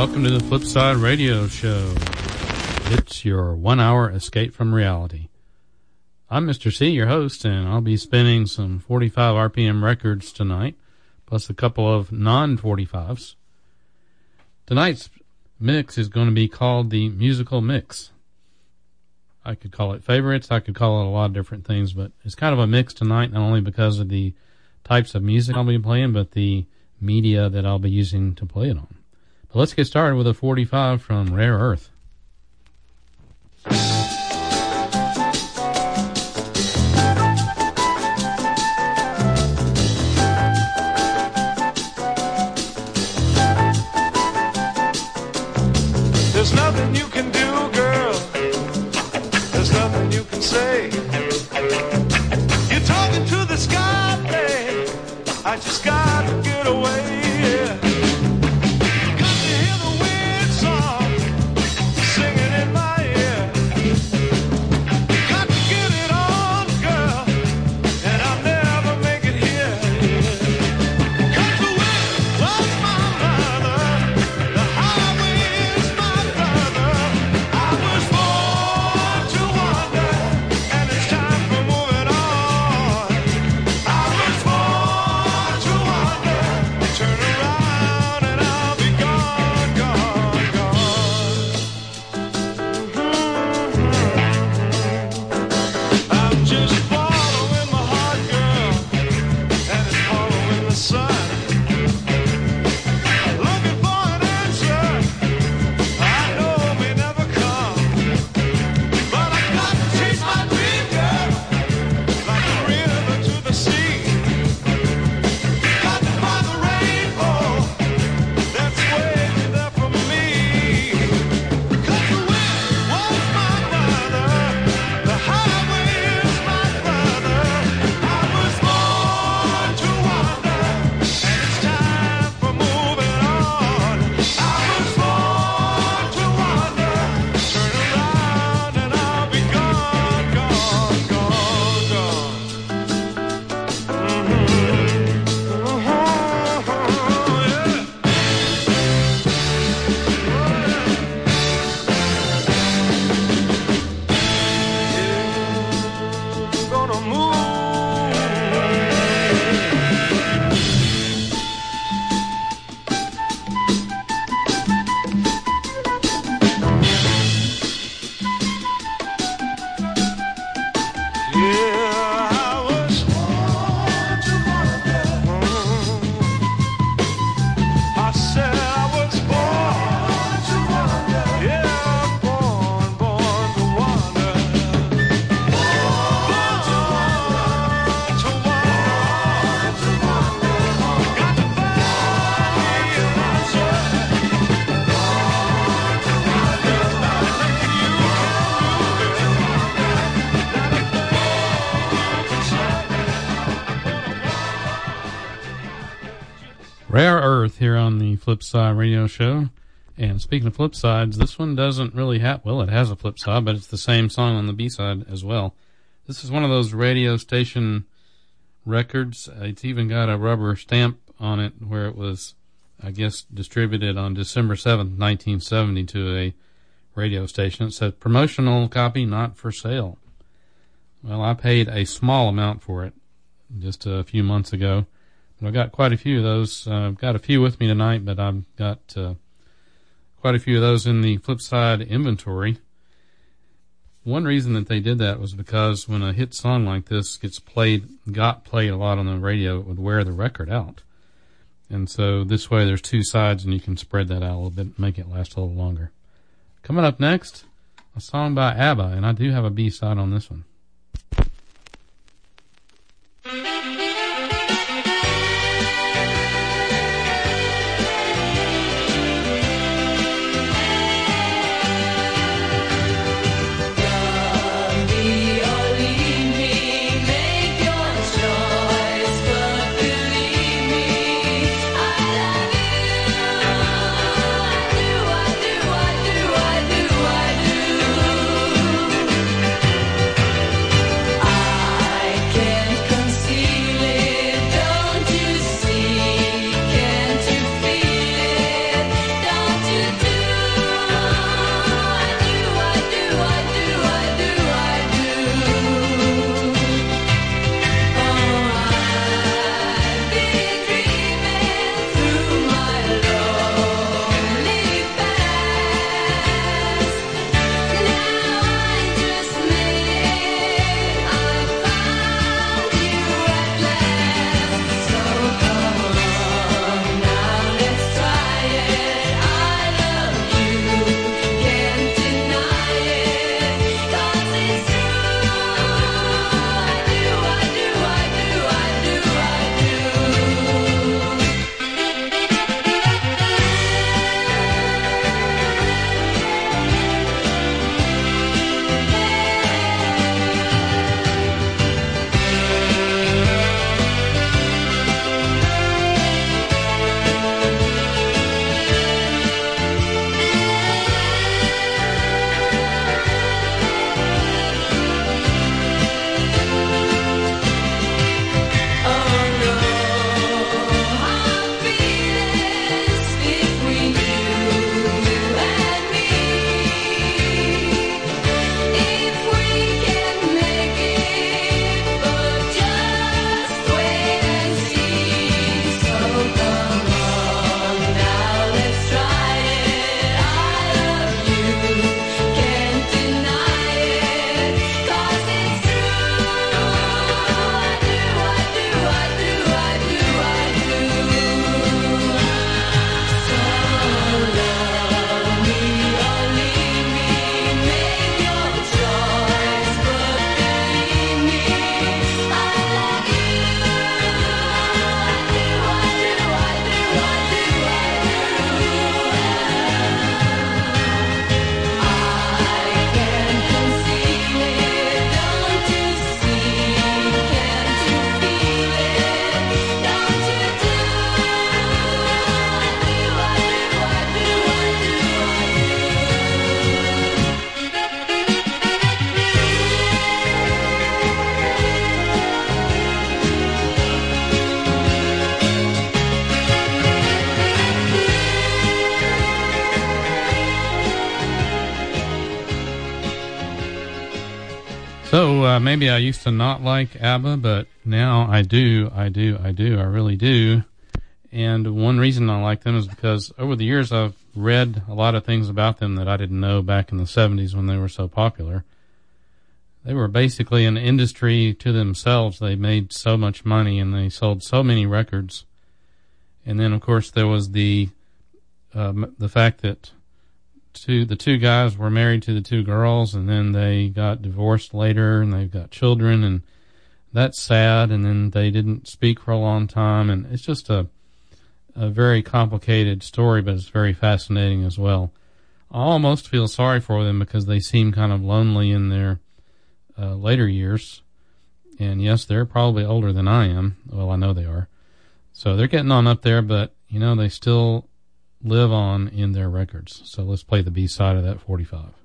welcome to the Flipside Radio Show. It's your one hour escape from reality. I'm Mr. C, your host, and I'll be spinning some 45 RPM records tonight, plus a couple of non 45s. Tonight's mix is going to be called the Musical Mix. I could call it favorites, I could call it a lot of different things, but it's kind of a mix tonight, not only because of the types of music I'll be playing, but the media that I'll be using to play it on. Let's get started with a 45 from Rare Earth. There's nothing you can do, girl. There's nothing you can say. You're talking to the sky, babe. I just gotta here on the Flipside Radio Show. And speaking of flip sides, this one doesn't really have, well, it has a flip side, but it's the same song on the B side as well. This is one of those radio station records. It's even got a rubber stamp on it where it was, I guess, distributed on December 7th, 1970 to a radio station. It said promotional copy not for sale. Well, I paid a small amount for it just a few months ago. I've got quite a few of those. Uh, I've got a few with me tonight, but I've got uh, quite a few of those in the flip side inventory. One reason that they did that was because when a hit song like this gets played, got played a lot on the radio, it would wear the record out. And so this way there's two sides and you can spread that out a little bit make it last a little longer. Coming up next, a song by ABBA, and I do have a B side on this one. So uh, maybe I used to not like ABBA, but now I do, I do, I do, I really do. And one reason I like them is because over the years I've read a lot of things about them that I didn't know back in the 70s when they were so popular. They were basically an industry to themselves. They made so much money and they sold so many records. And then of course there was the um, the fact that two the two guys were married to the two girls and then they got divorced later and they've got children and that's sad and then they didn't speak for a long time and it's just a a very complicated story but it's very fascinating as well. I almost feel sorry for them because they seem kind of lonely in their uh, later years. And yes, they're probably older than I am. Well, I know they are. So they're getting on up there, but you know, they still live on in their records. So let's play the B side of that 45.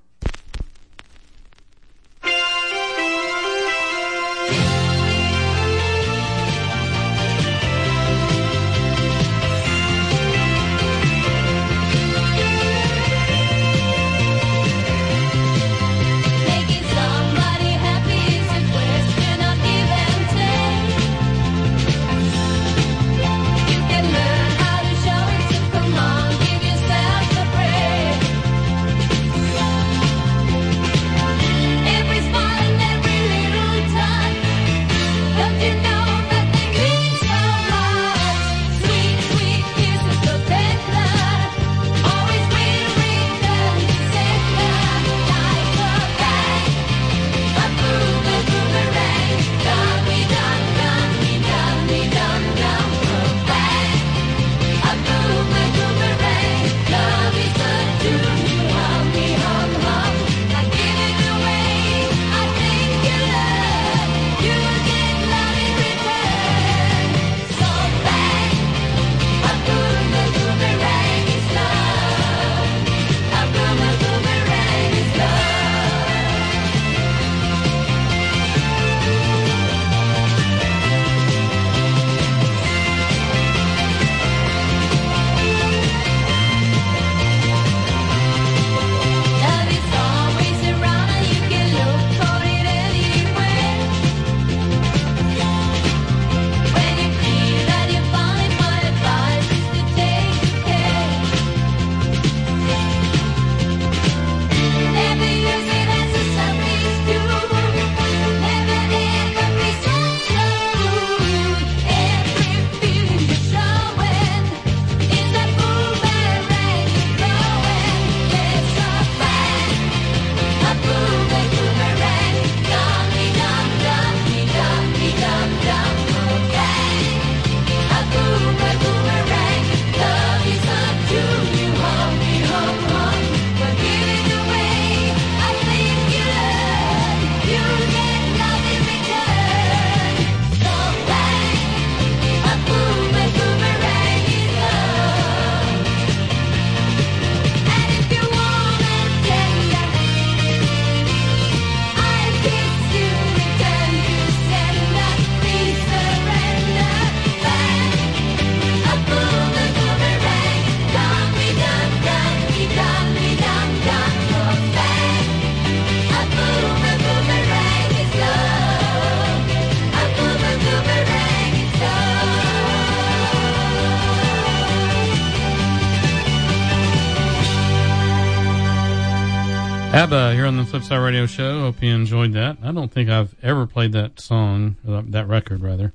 Here on the Flipside Radio Show. Hope you enjoyed that. I don't think I've ever played that song, uh, that record rather,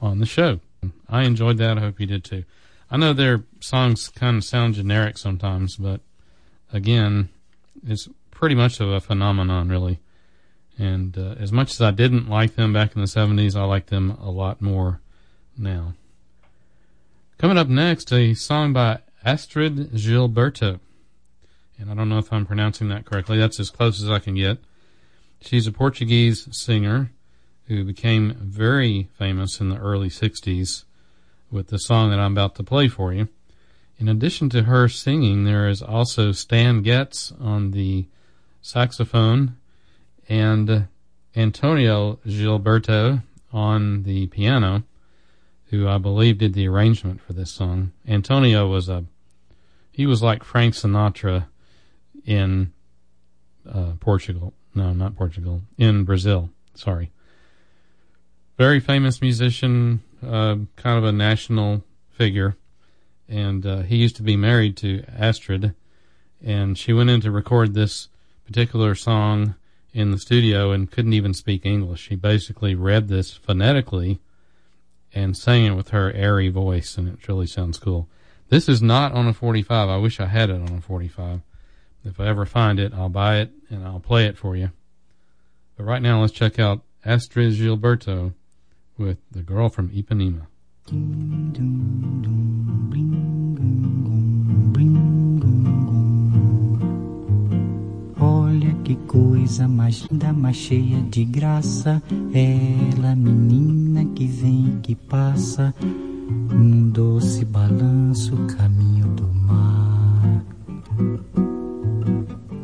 on the show. I enjoyed that. I hope you did too. I know their songs kind of sound generic sometimes, but again, it's pretty much of a phenomenon, really. And uh, as much as I didn't like them back in the 70s, I like them a lot more now. Coming up next, a song by Astrid Gilberto and I don't know if I'm pronouncing that correctly. That's as close as I can get. She's a Portuguese singer who became very famous in the early 60s with the song that I'm about to play for you. In addition to her singing, there is also Stan Getz on the saxophone and Antonio Gilberto on the piano, who I believe did the arrangement for this song. Antonio was a, he was like Frank Sinatra in uh, Portugal. No, not Portugal. In Brazil. Sorry. Very famous musician, uh, kind of a national figure. And uh, he used to be married to Astrid. And she went in to record this particular song in the studio and couldn't even speak English. She basically read this phonetically and sang it with her airy voice, and it really sounds cool. This is not on a 45. I wish I had it on a 45. If I ever find it, I'll buy it and I'll play it for you. But right now, let's check out Astrid Gilberto with The Girl from Ipanema. Olha que coisa mais linda, mais cheia de graça. Ela, menina que vem, que passa, num doce balanço, caminho do mar.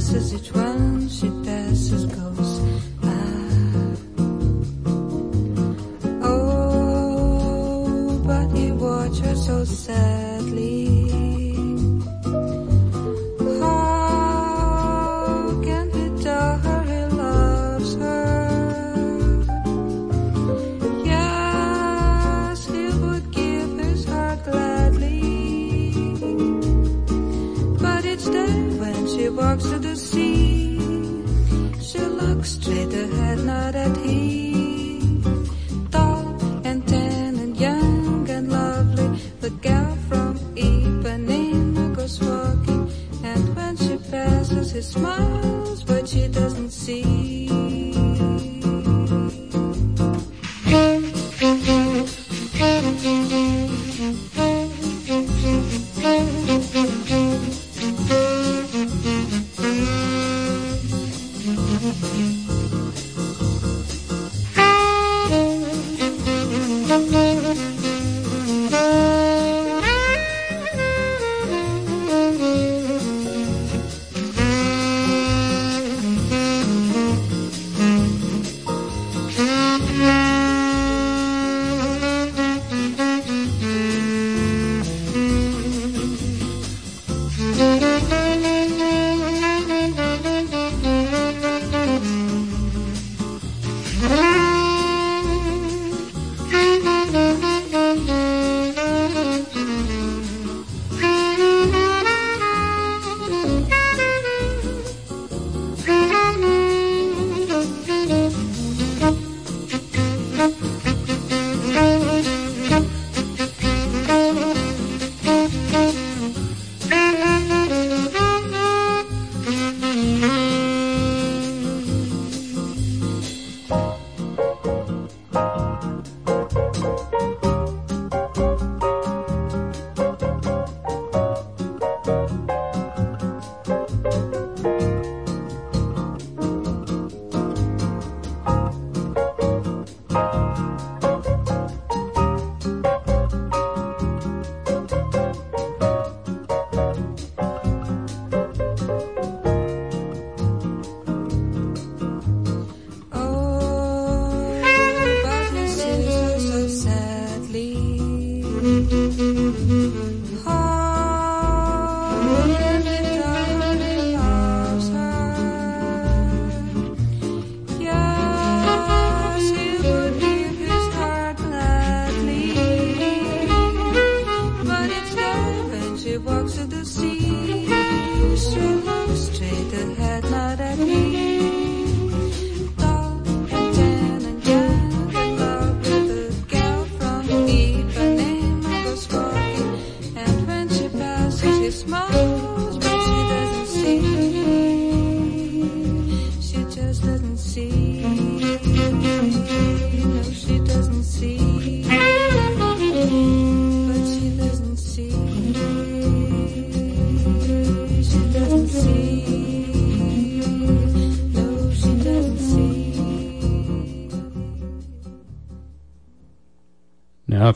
She passes,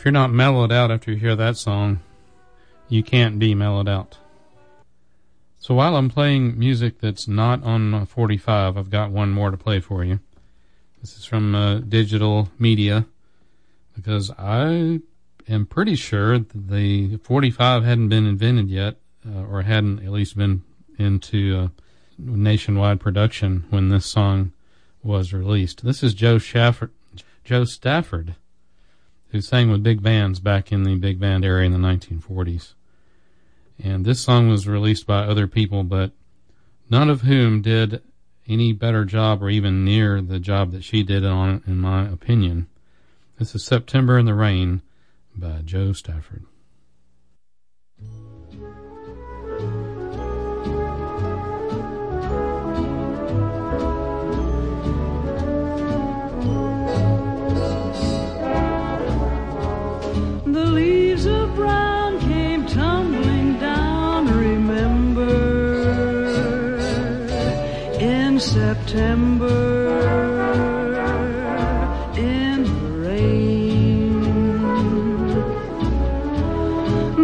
if you're not mellowed out after you hear that song, you can't be mellowed out. So while I'm playing music that's not on uh, 45, I've got one more to play for you. This is from uh, Digital Media because I am pretty sure the 45 hadn't been invented yet, uh, or hadn't at least been into uh, nationwide production when this song was released. This is Jo Jo Stafford, who sang with big bands back in the big band era in the 1940s. And this song was released by other people, but none of whom did any better job or even near the job that she did on it, in my opinion. This is September in the Rain by Jo Stafford. September, in the rain.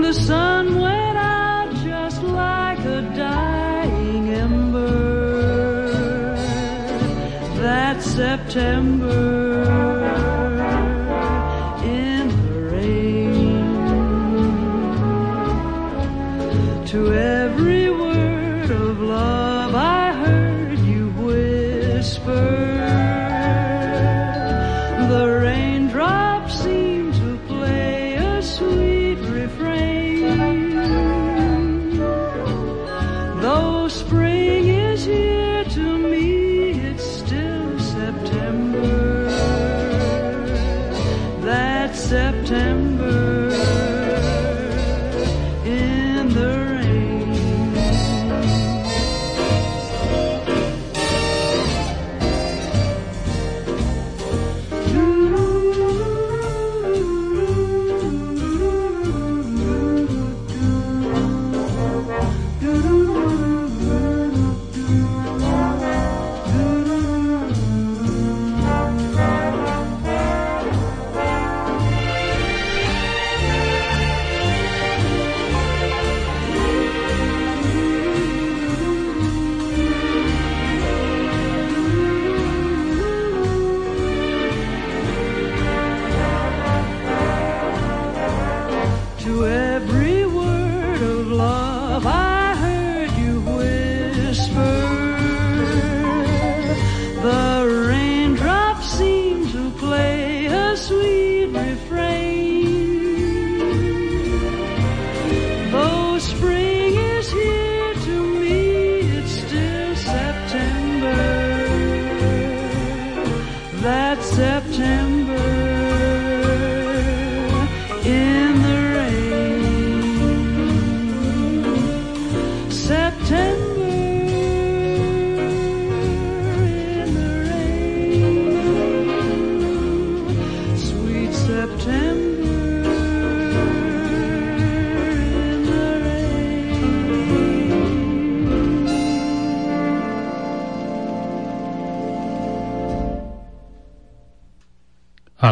The sun went out just like a dying ember. That September September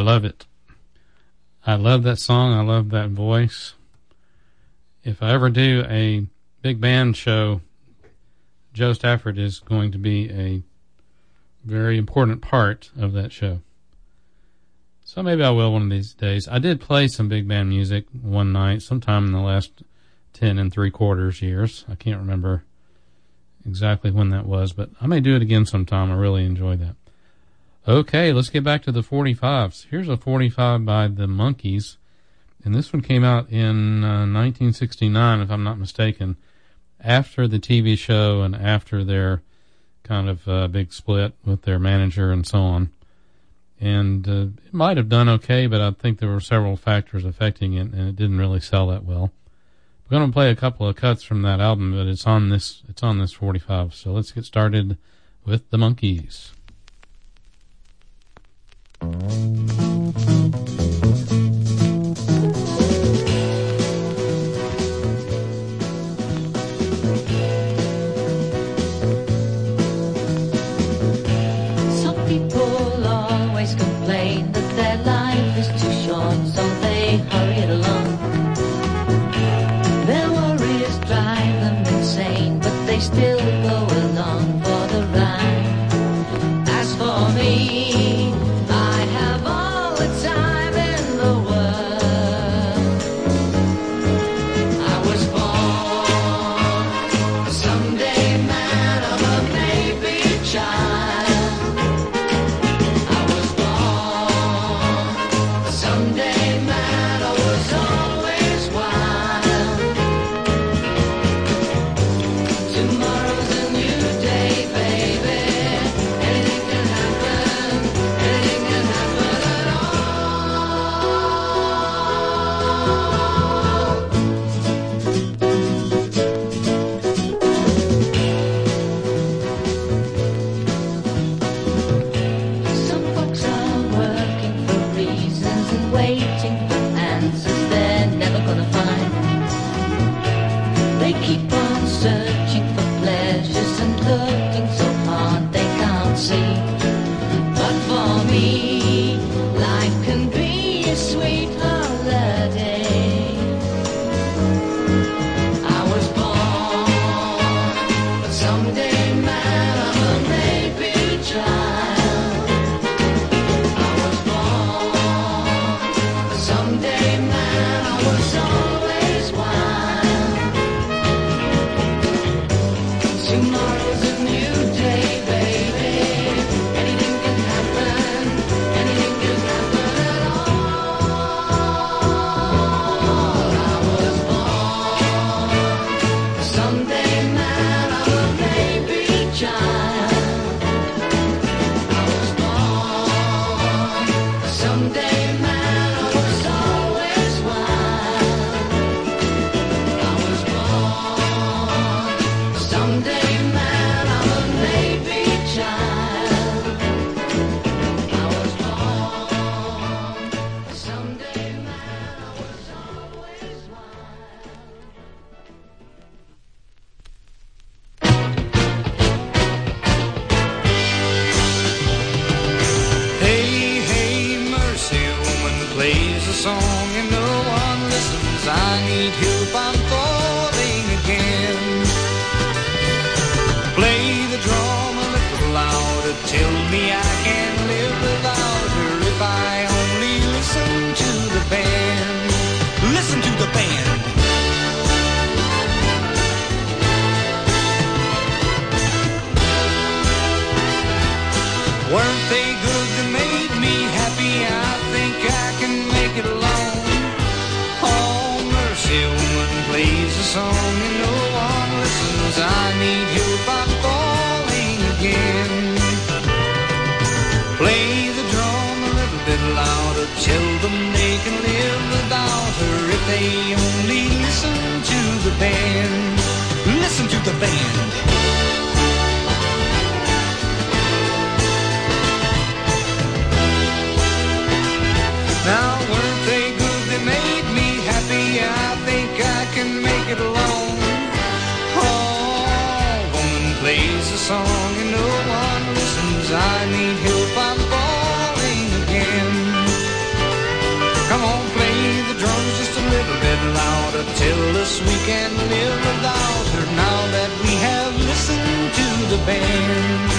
love it. I love that song. I love that voice. If I ever do a big band show, Jo Stafford is going to be a very important part of that show. So maybe I will one of these days. I did play some big band music one night, sometime in the last ten and three quarters years. I can't remember exactly when that was, but I may do it again sometime. I really enjoy that. Okay, let's get back to the 45s. Here's a 45 by the Monkees, and this one came out in uh, 1969, if I'm not mistaken, after the TV show and after their kind of uh, big split with their manager and so on. And uh, it might have done okay, but I think there were several factors affecting it, and it didn't really sell that well. We're going to play a couple of cuts from that album, but it's on this it's on this 45. So let's get started with the Monkees. うん。can live without her now that we have listened to the band.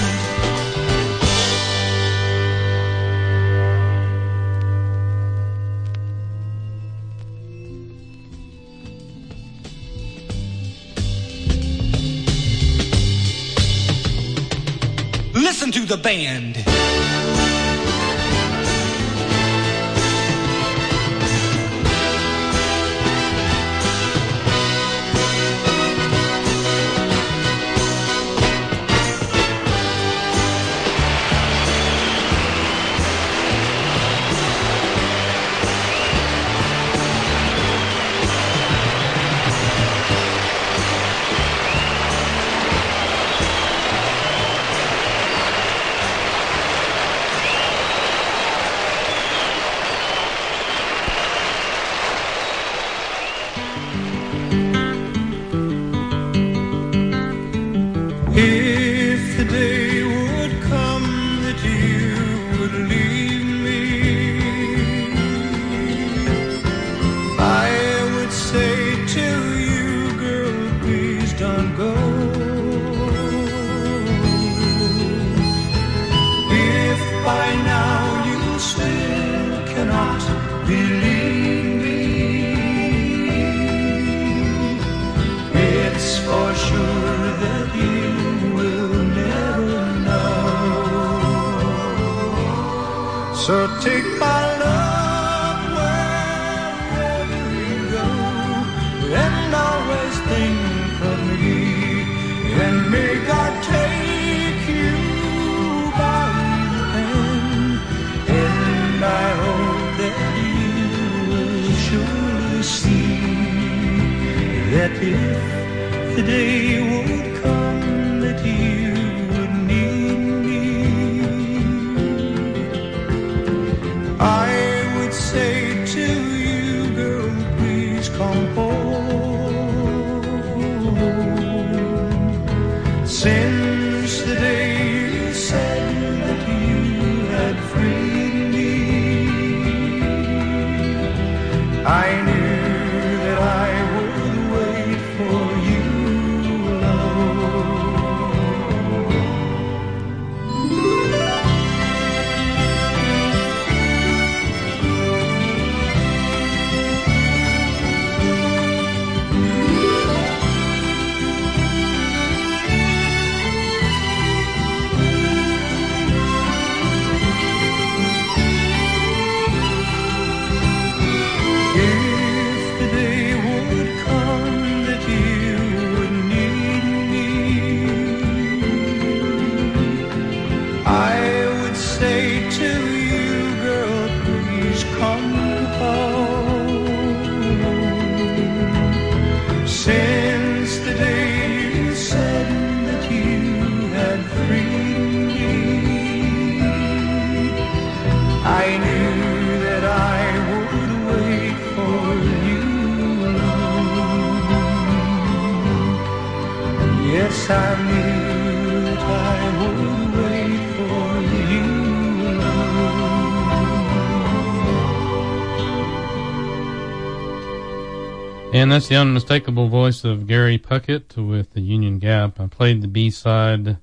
And that's the unmistakable voice of Gary Puckett with the Union Gap. I played the B side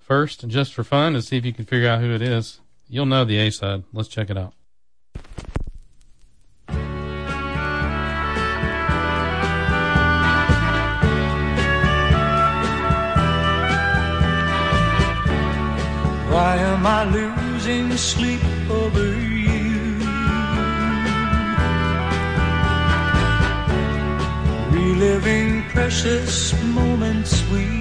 first just for fun to see if you can figure out who it is. You'll know the A side. Let's check it out. Why am I losing sleep? living precious moments we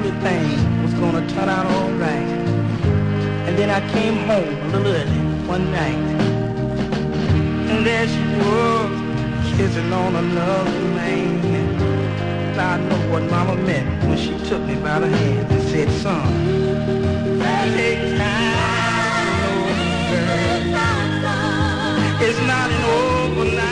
everything was gonna turn out all right. And then I came home a little early one night. And there she was, kissing on another man. I know what mama meant when she took me by the hand and said, son, take time, girl. It's not an overnight.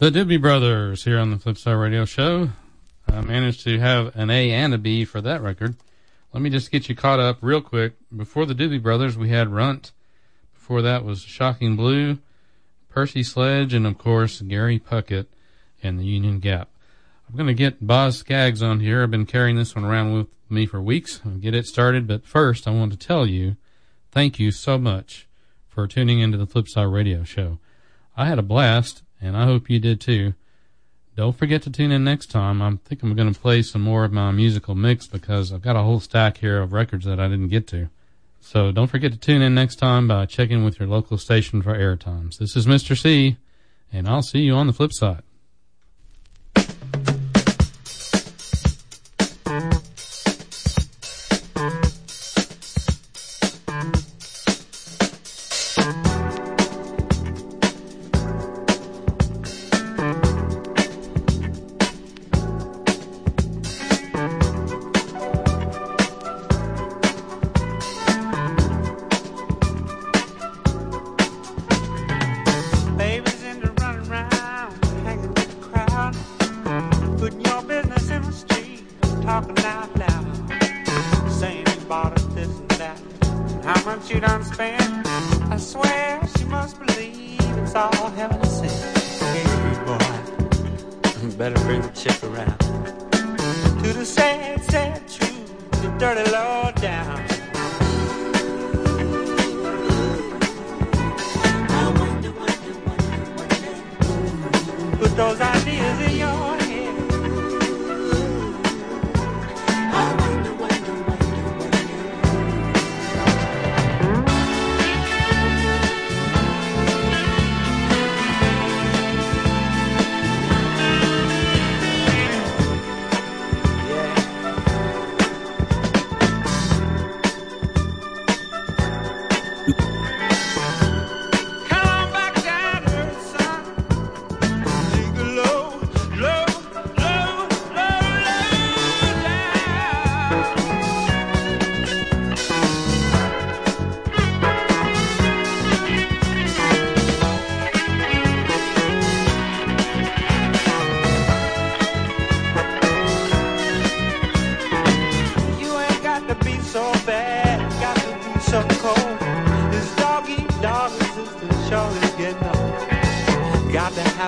The Doobie Brothers here on the Flipside Radio Show. I managed to have an A and a B for that record. Let me just get you caught up real quick. Before the Doobie Brothers, we had Runt. Before that was Shocking Blue, Percy Sledge, and of course Gary Puckett and the Union Gap. I'm going to get Boz Scaggs on here. I've been carrying this one around with me for weeks. I'll get it started, but first I want to tell you thank you so much for tuning into the Flipside Radio Show. I had a blast, and I hope you did too. Don't forget to tune in next time. I think I'm going to play some more of my musical mix because I've got a whole stack here of records that I didn't get to. So don't forget to tune in next time by checking with your local station for air times. This is Mr. C, and I'll see you on the flip side.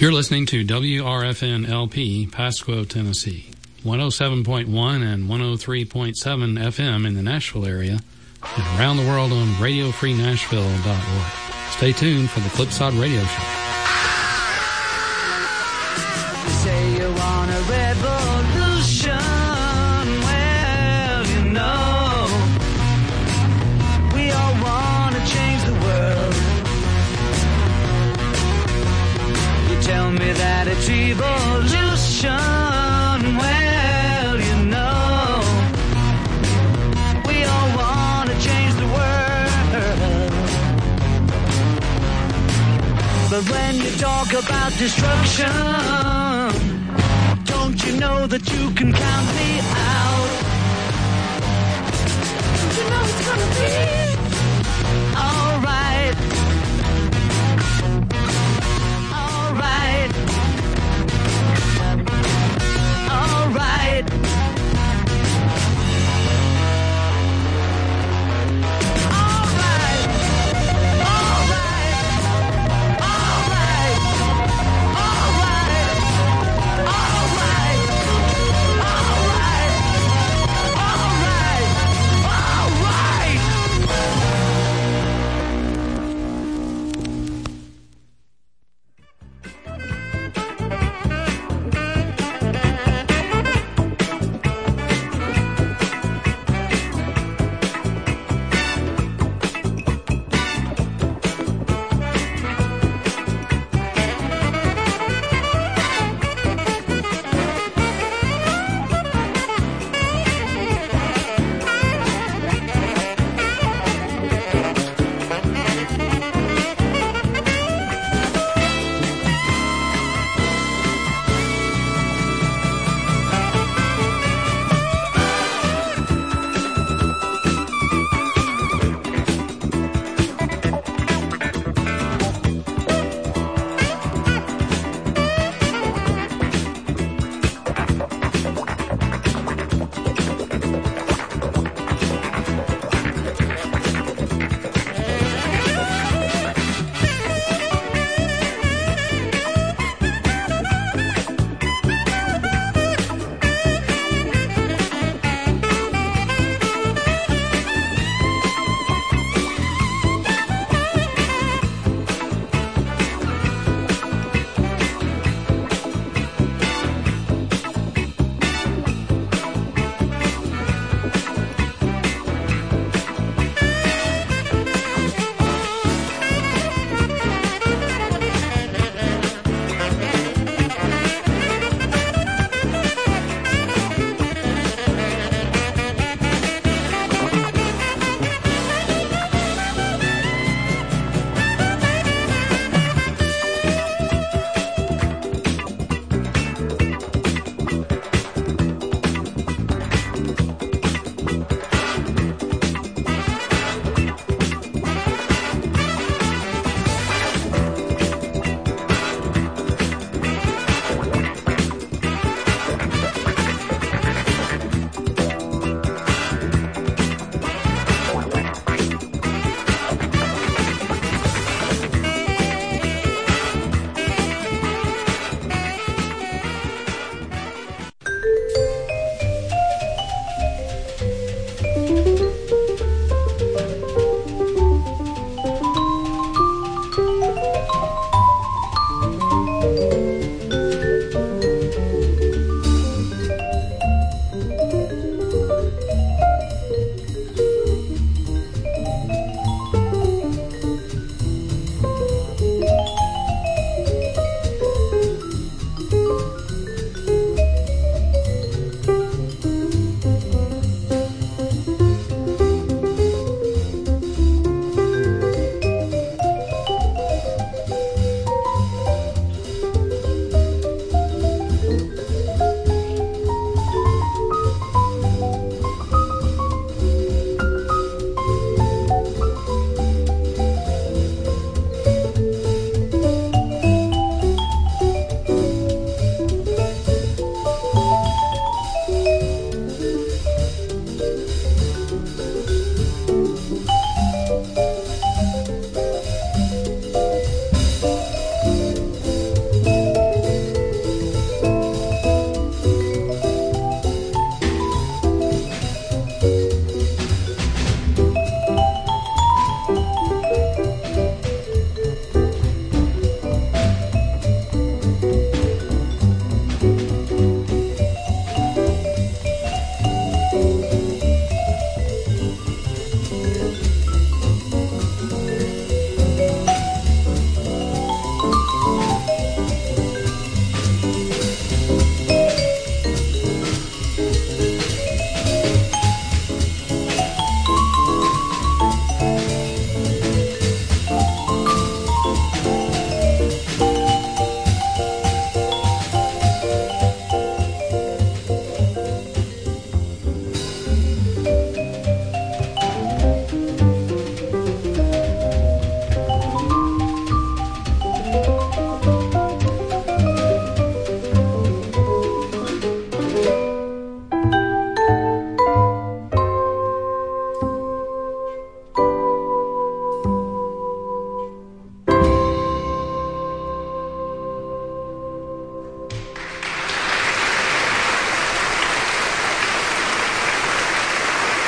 You're listening to WRFN LP, Pasco, Tennessee. 107.1 and 103.7 FM in the Nashville area and around the world on radiofreenashville.org. Stay tuned for the Flipside Radio Show. about destruction. Don't you know that you can count me out? Don't you know it's gonna be?